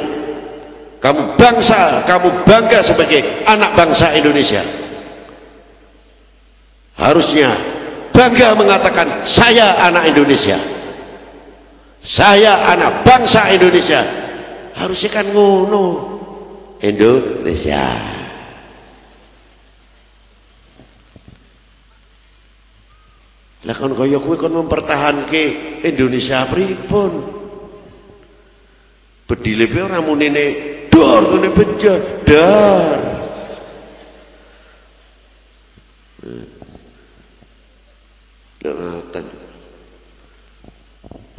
Kamu bangsa, kamu bangga sebagai anak bangsa Indonesia. Harusnya bangga mengatakan saya anak Indonesia. Saya anak bangsa Indonesia. Harusnya kan ngono. Indonesia. Lah kon kaya kowe kon mempertahanke Indonesia pripun? Bedile pe ora munine dor ngene bejo, dor. Ngoten.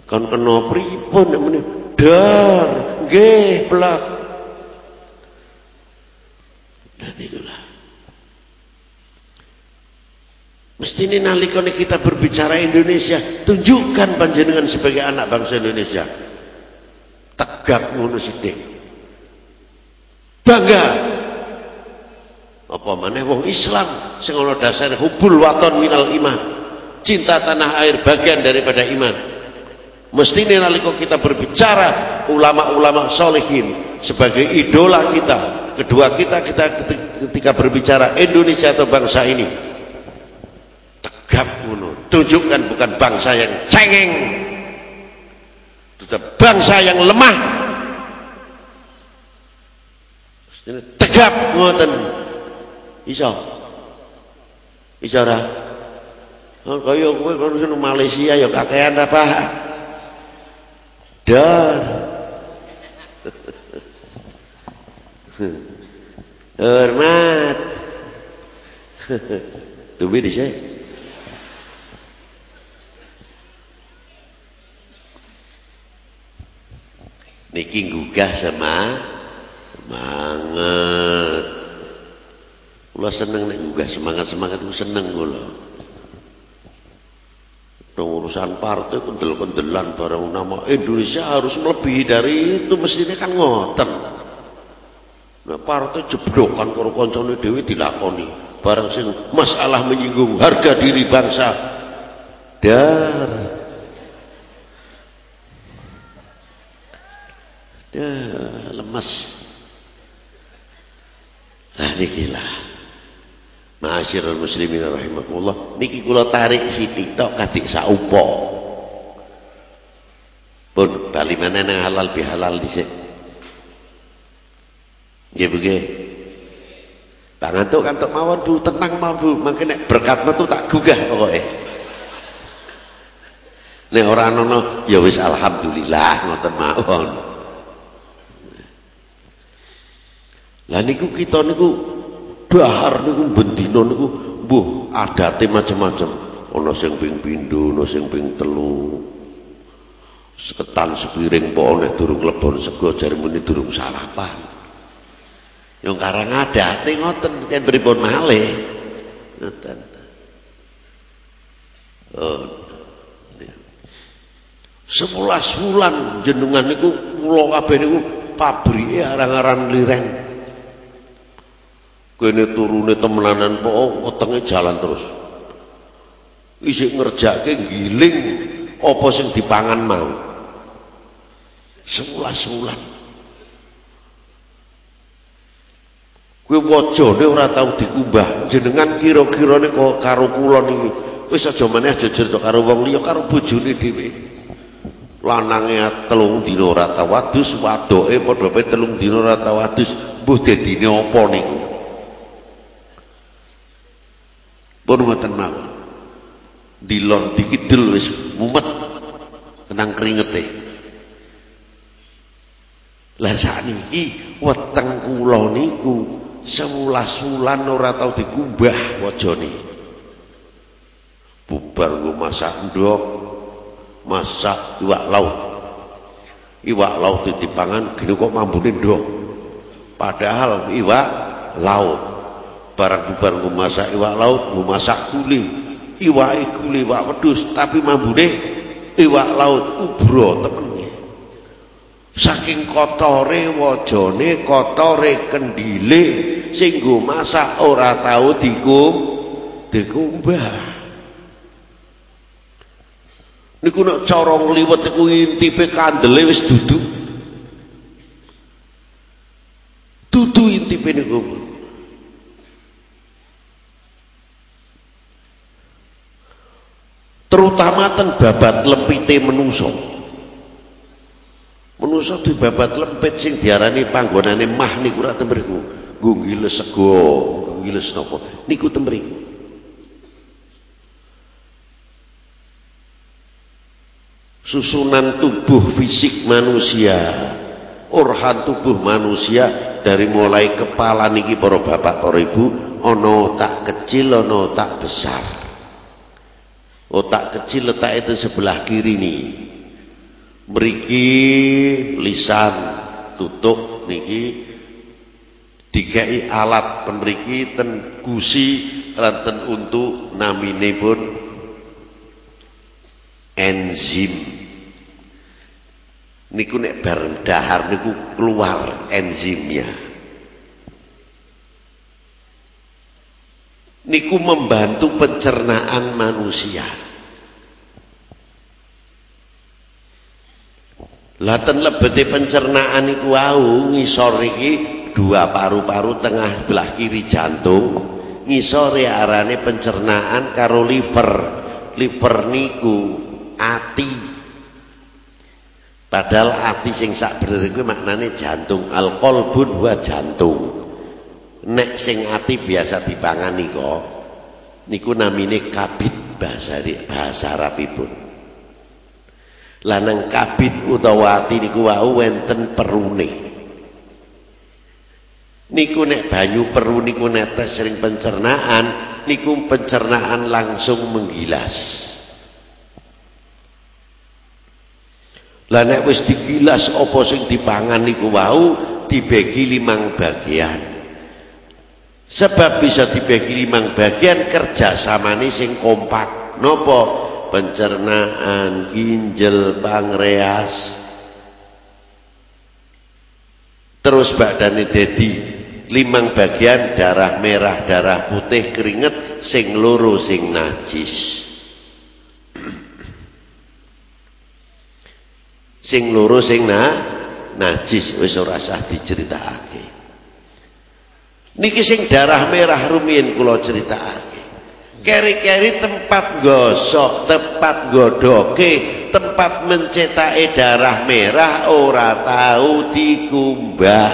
Kon kena pripun nek muni dor, nggih. Dan itulah. Mesti ini nalikone kita berbicara Indonesia, tunjukkan panjenengan sebagai anak bangsa Indonesia. Tegak ngono sithik. Bangga. Apa maneh wong Islam sing dasar hubul waton minal iman. Cinta tanah air bagian daripada iman. Mesti ini nalika kita berbicara ulama-ulama solehin sebagai idola kita. Kedua kita kita ketika berbicara Indonesia atau bangsa ini tegap ngono. Tunjukkan bukan bangsa yang cengeng. Tetap bangsa yang lemah. Tegap ngoten. Iso. Iso ora? Oh, kaya kowe kon Malaysia ya kakean apa? Dar. Hormat. Tumbi di sini. niki gugah sama semangat kula seneng nek gugah semangat-semangat itu seneng kula urusan partai kendel-kendelan barang nama Indonesia harus melebihi dari itu. Mestinya kan ngoten. Nah partai jeblokan karo kancane dhewe dilakoni. Barang sing masalah menyinggung harga diri bangsa. Dar. Ya, lemes. Nah lah. Ma'asyiral muslimin rahimakumullah, niki kula tarik sithik tok kadik saupo. Pun bali mana nang halal bihalal dhisik. Nggih nggih. Tangan tuh kantuk mawon Bu, tenang mawon Bu. Mangke nek berkat metu tak gugah pokoke. Nek ora ana ya wis alhamdulillah ngoten mawon. Lah niku kita niku dahar niku bendina niku mbuh adate macam-macam. Ana sing ping pindho, ana sing ping telu. Seketan sepiring po nek durung klebon sego jare muni durung sarapan. Yang karang adate ngoten pripun malih. Ngoten. Oh. Sebelas bulan jenengan niku kula kabeh niku pabrike arang-arang liren kene turune temenanan po wetenge jalan terus isik ngerjake giling apa sing dipangan mau sebulan Kuwi wajane ora tau dikumbah. Jenengan kira-kirane kok karo kula niki wis aja meneh aja cerita karo wong liya karo bojone dhewe. Lanange telung dina ora tau wadus, wadoke padha telung dina ora tau wadus, mbuh dadine apa niku? Ngoten mawon. Dilon dikidul wis mumet kenang keringete. Lah sakniki weteng kula niku sewelas wulan ora tau dikumbah wajane bubar nggo masak ndok masak iwak laut iwak laut dipangan gini kok mambune ndok padahal iwak laut barang bubar nggo masak iwak laut nggo masak kuli. Iwak kuli iwak wedhus tapi mambune iwak laut ubro temen saking kotore wajane kotore kendile sing masak ora tau dikum dikumbah. Niku nek cara ngliwet iku intipe kandele wis dudu. Dudu intipe niku terutama babat lepite menungso Manusa dibabat lempit sing diarani panggonane mah niku ora temriku. Nggo ngiles sego, ngiles napa? Niku temriku. Susunan tubuh fisik manusia, organ tubuh manusia dari mulai kepala niki para bapak para ibu ana otak kecil ana otak besar. Otak kecil letak itu sebelah kiri nih mriki lisan tutuk niki. Dikai alat penriki ten gusi lan ten untu pun enzim. Niku nek bareng dahar niku keluar enzimnya niku membantu pencernaan manusia. Laten lebete pencernaan iku wau ngisor iki dua paru-paru tengah belah kiri jantung ngisore arane pencernaan karo liver. Liver niku ati. Padahal ati sing sak bener iku maknane jantung. Alqalbun wa jantung nek sing ati biasa dipangani kok niku namine kabit bahasa bahasa Arabipun lanang kabit utawa ati niku wau wenten perune. Niku nek banyu peru niku netes sering pencernaan niku pencernaan langsung menggilas. Lah nek wis digilas apa sing dipangan niku wau dibagi limang bagian sebab bisa dibagi limang bagian kerjasamane sing kompak nopo pencernaan, ginjal, pankreas. Terus badane dedi limang bagian darah merah, darah putih, keringet sing loro sing najis. sing loro sing na najis wis ora sah diceritakake. Niki sing darah merah rumiyin kula critakake. Keri-keri tempat gosok, tempat godoke, tempat mencetake darah merah ora tahu dikumbah.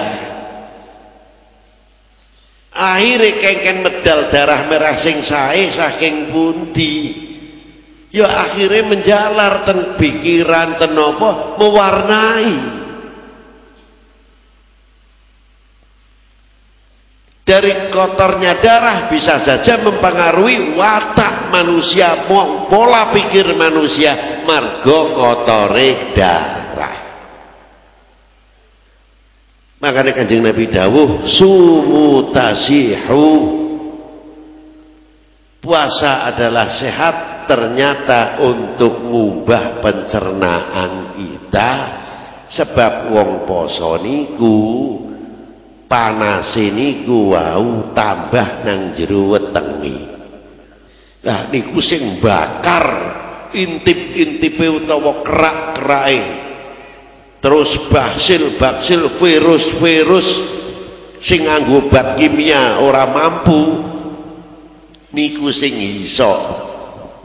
Akhirnya kengken medal darah merah sing sae saking pundi. Ya akhirnya menjalar ten pikiran ten mewarnai. Dari kotornya darah bisa saja mempengaruhi watak manusia pola pikir manusia margo kotore darah. Makanya kanjeng Nabi dawuh sumutasihu. Puasa adalah sehat ternyata untuk mengubah pencernaan kita. Sebab wong poso niku panase niku wau tambah nang jero wetenge lah niku sing bakar intip-intipe utawa kerak-kerake terus baksil-baksil virus-virus sing nganggo obat kimia ora mampu. Niku sing iso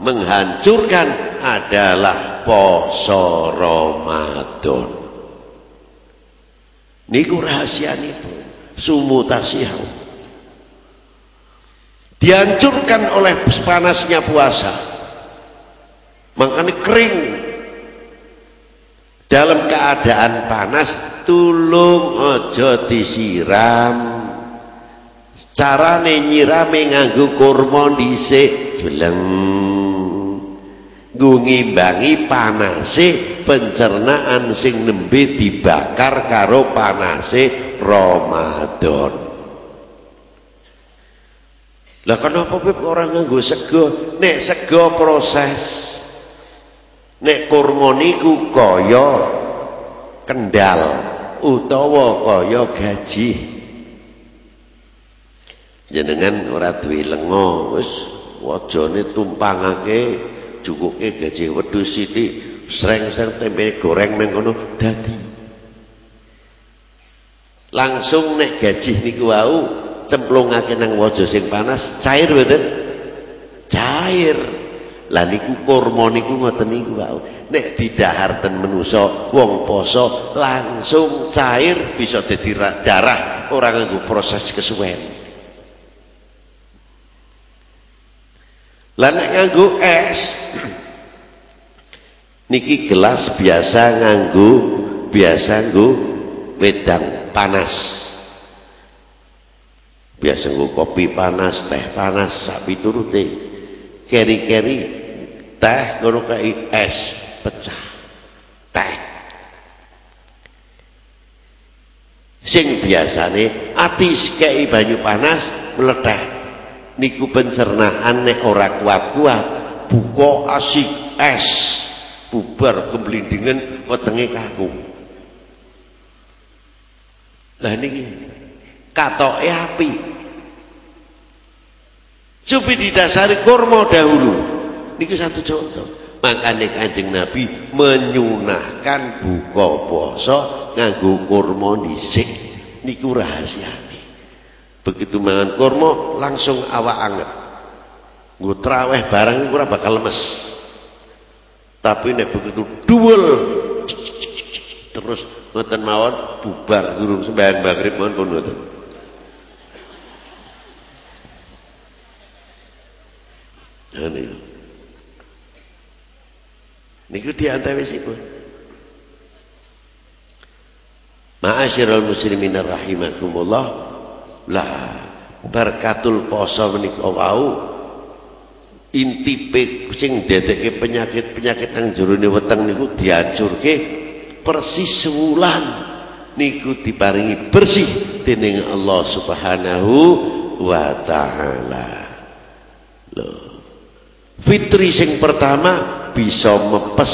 menghancurkan adalah poso Ramadan. Niku rahasianipun sumutasiau. Dihancurkan oleh panasnya puasa. Makanya kering. Dalam keadaan panas tulung ojo disiram. Carane nyirame nganggo kurma dhisik jeleng nggo ngimbangi panase pencernaan sing nembe dibakar karo panase Ramadan. Lah kenapa Beb orang nganggo sego nek sego proses. Nek kurma niku kaya kendal utawa kaya gaji. Jenengan ora duwe lenga wis wajane tumpangake cukuke gaji wedhus sithik sreng-sreng tempe goreng nang kono dadi langsung nek gaji niku wau cemplungake nang waja sing panas cair mboten cair lah niku kurma niku ngoten niku Pak. Nek didaharten menusa wong poso langsung cair bisa dadi darah ora nganggo proses kesuwen. Lah nek nganggo es niki gelas biasa nganggo biasa nganggo wedang panas. Biasa nganggo kopi panas, teh panas, sak piturute. Keri-keri teh ngono kae es pecah. Teh. Sing biasane ati kei banyu panas meletek niku pencernaan nek ora kuat-kuat buka asik es bubar gemblindingen wetenge kaku lah niki katoke api Coba didasari kurma dahulu. Ini satu contoh. Makanya kanjeng Nabi menyunahkan buka puasa nganggo kurma dhisik. Niku rahasiane. Begitu mangan kurma langsung awak anget. Nggo traweh barang niku ora bakal lemes. Tapi nek begitu duel terus ngoten mawon bubar durung sembahyang maghrib mawon pun ngoten. Ini. Niku diantawisipun. Ma'asyiral muslimin rahimakumullah. Lah berkatul poso menika wau intipe sing dedekke penyakit-penyakit nang jerone weteng niku dihancurke persis sewulan niku diparingi bersih dening Allah Subhanahu wa taala. Loh Fitri sing pertama bisa mepes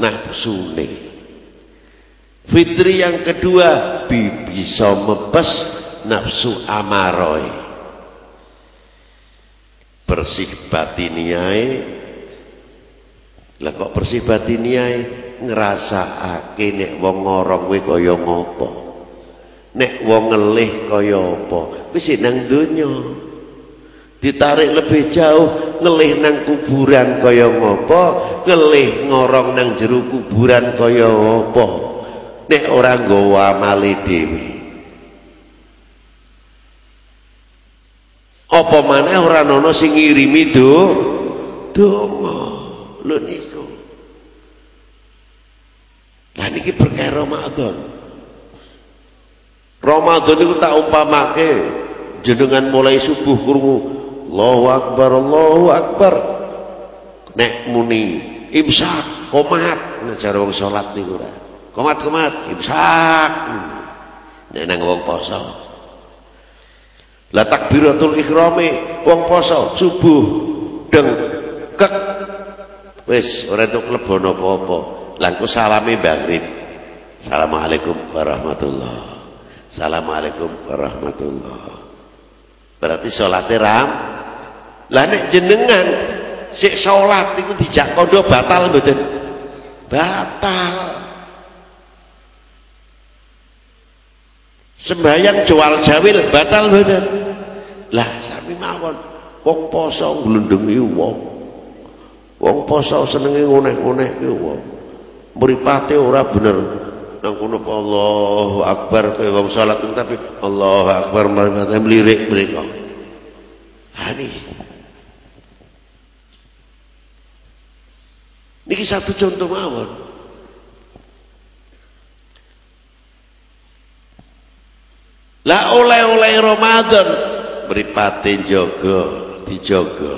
nafsune. Fitri yang kedua bisa mepes nafsu amaroi. Bersih batiniai. Lah kok bersih batiniai ngrasakake nek wong ngorong kowe kaya ngopo. Nek wong ngelih kaya apa? Wis nang donya ditarik lebih jauh ngelih nang kuburan kaya ngopo ngelih ngorong nang jero kuburan kaya ngopo nek ora nggawa amale dhewe apa maneh ora ana sing ngirimi do donga. Lho niku. Lah niki berkah Ramadan. Ramadan niku tak umpamake jenengan mulai subuh krungu Allahu Akbar Allahu Akbar. Nek muni imsak komat. Nek cara wong salat niku ora. Komat komat imsak. Nek nang wong poso la takbiratul ihrami wong poso subuh deng kek. Wis ora entuk klebon apa-apa. Langku salami maghrib Assalamualaikum warahmatullah. Assalamualaikum warahmatullah. Berarti sholatnya ram. Lah jenengan sik salat niku dijak kondo batal mboten? Batal. sembahyang jual jawil batal bener lah sami mawon. Wong poso glundungi wong. Wong poso senenge ngonek-ngonek ki wong. Mripate ora bener. Nang kono Allahu Akbar kowe wong salat tapi Allahu Akbar mripate mlirik mriko. Ha niki satu contoh mawon. Lah oleh-oleh Ramadan mripate jaga, dijaga.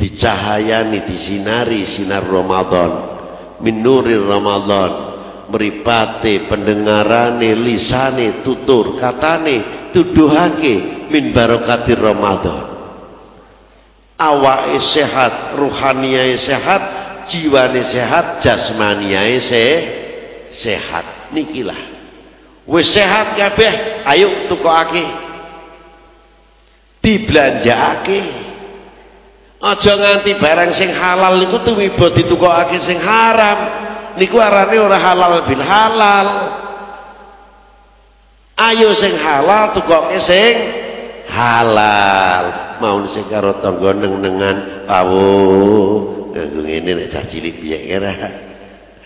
Dicahayani, disinari sinar Ramadan. Min nuril Ramadan. Mripate pendengarane, lisane, tutur katane tuduhake min barokatir Ramadan. Awake sehat, ruhaniyae sehat, jiwane sehat, jasmaniyae se sehat. Nikilah wis sehat kabeh ayo tukokake dibelanjakake aja nganti barang sing halal niku tumiba ditukokake sing haram. Niku arane ora halal bil halal. Ayo sing halal tukoke sing halal. Mau sing karo tangga neng-nengan. Pawu nganggo ngene nek cah cilik piye kira?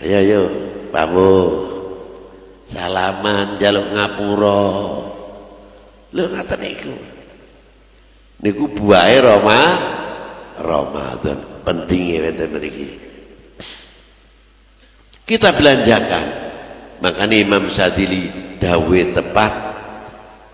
Ayo ayo. Pawu. Salaman jaluk ngapura. Lho ngaten niku niku buahe Roma Ramadan. Pentingnya wonten mriki kita belanjakan. Makanya Imam Sadili dawe tepat.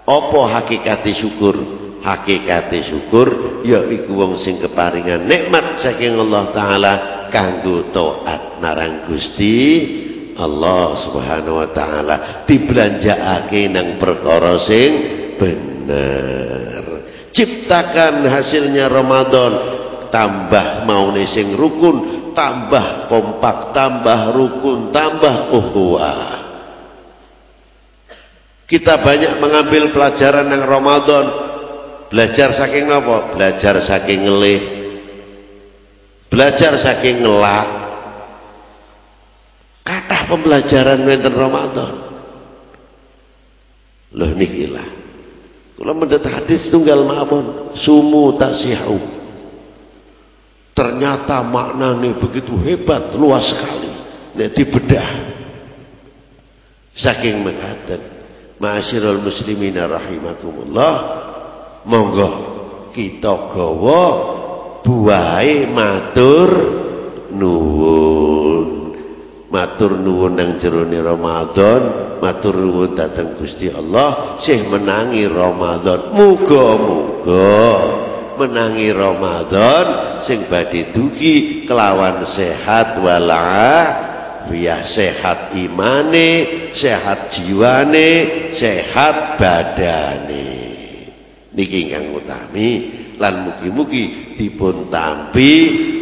Apa hakikati syukur? Hakikati syukur ya iku wong sing keparingan nikmat saking Allah taala kanggo taat marang Gusti Allah Subhanahu wa taala. Dibelanjakake nang perkara sing bener. Ciptakan hasilnya Ramadan tambah maune sing rukun, tambah kompak, tambah rukun, tambah ukhuwah. Kita banyak mengambil pelajaran yang Ramadan. Belajar saking apa? Belajar saking ngelih. Belajar saking ngelak Kathah pembelajaran wonten Ramadan. Loh nikilah. Kula mendet hadis tunggal mawon, sumu tasihu. Ternyata maknanya begitu hebat, luas sekali. Nek dibedah. Saking mekaten. Ma'asyiral muslimin rahimakumullah. Monggo kita gawa buahe matur nuwun matur nuwun nang jerone Ramadan matur nuwun dateng Gusti Allah. Sih menangi Ramadan muga-muga menangi Ramadan sing badhe dugi kelawan sehat wala biya sehat imane sehat jiwane sehat badane. Niki ingkang utami lan mugi-mugi dipun tampi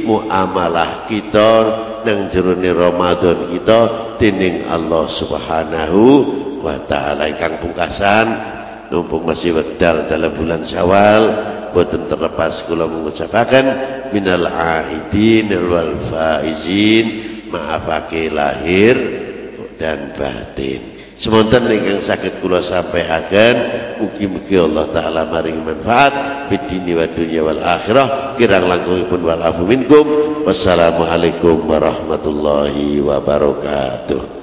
muamalah kita nang jerone Ramadan kita dening Allah Subhanahu wa taala. Ingkang pungkasan numpung masih wedal dalam bulan Syawal boten terlepas kula mengucapaken minal aidin wal faizin. Maafake lahir dan batin Semonten ingkang saged kula sampaikan mugi-mugi Allah taala maringi manfaat fid dini wa dunya wal akhirah kirang langkungipun wal afu minkum. Wassalamualaikum warahmatullahi wabarakatuh.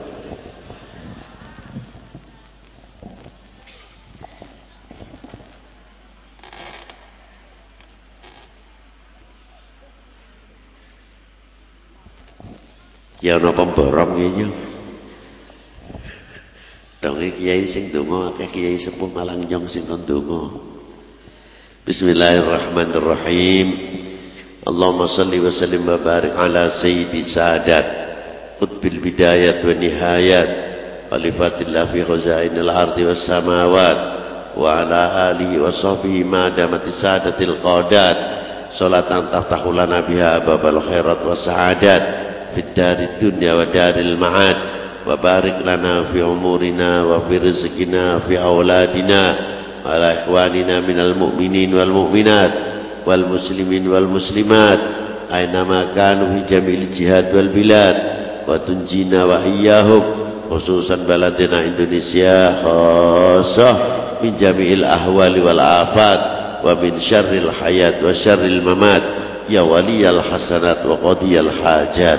Ya ana pemborong ya Donge kiai sing donga akeh kiai sepuh malang nyong sing kon donga. Bismillahirrahmanirrahim. Allahumma salli wa sallim wa barik ala sayyidi sadat qutbil bidayat wa nihayat khalifatillah fi khazainil ardi was samawat wa ala alihi wa sahbihi ma damati sadatil qadat salatan tahtahu lana biha babal khairat wa sa'adat fid dunya wa daril ma'ad وبارك لنا في أمورنا وفي رزقنا في أولادنا وعلى إخواننا من المؤمنين والمؤمنات والمسلمين والمسلمات أينما كانوا في جميع الجهات والبلاد وتنجينا وإياهم خصوصا بلدنا إندونيسيا خاصة من جميع الأهوال والآفات ومن شر الحياة وشر الممات يا ولي الحسنات وقضي الحاجات.